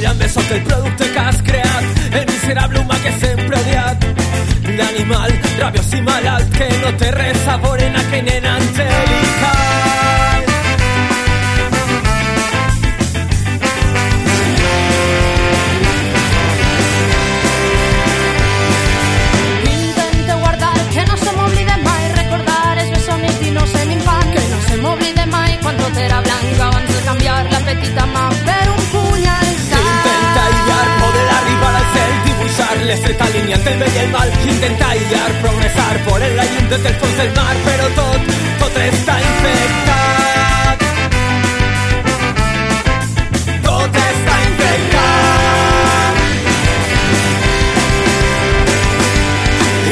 mirant més sóc el producte que has creat, el miserable humà que sempre he odiat. animal rabiós y malalt que no te res a en aquell. L'estreta línia entre el bé i el mal. Intenta aïllar, progressar, por la llum des del fons del mar, però tot, tot està infectat. Tot està infectat.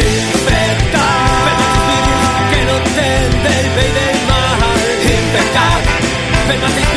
Infectat. Per que no entén del bé i del mal. Infectat. Per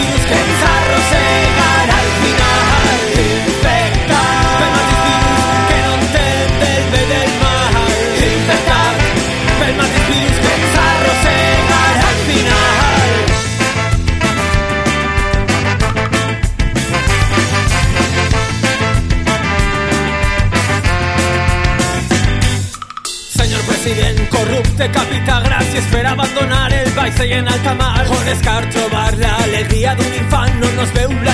corrupte, capità, gràcies per abandonar el vaixell en alta mar. On és car trobar l'alegria d'un infant, no nos veu la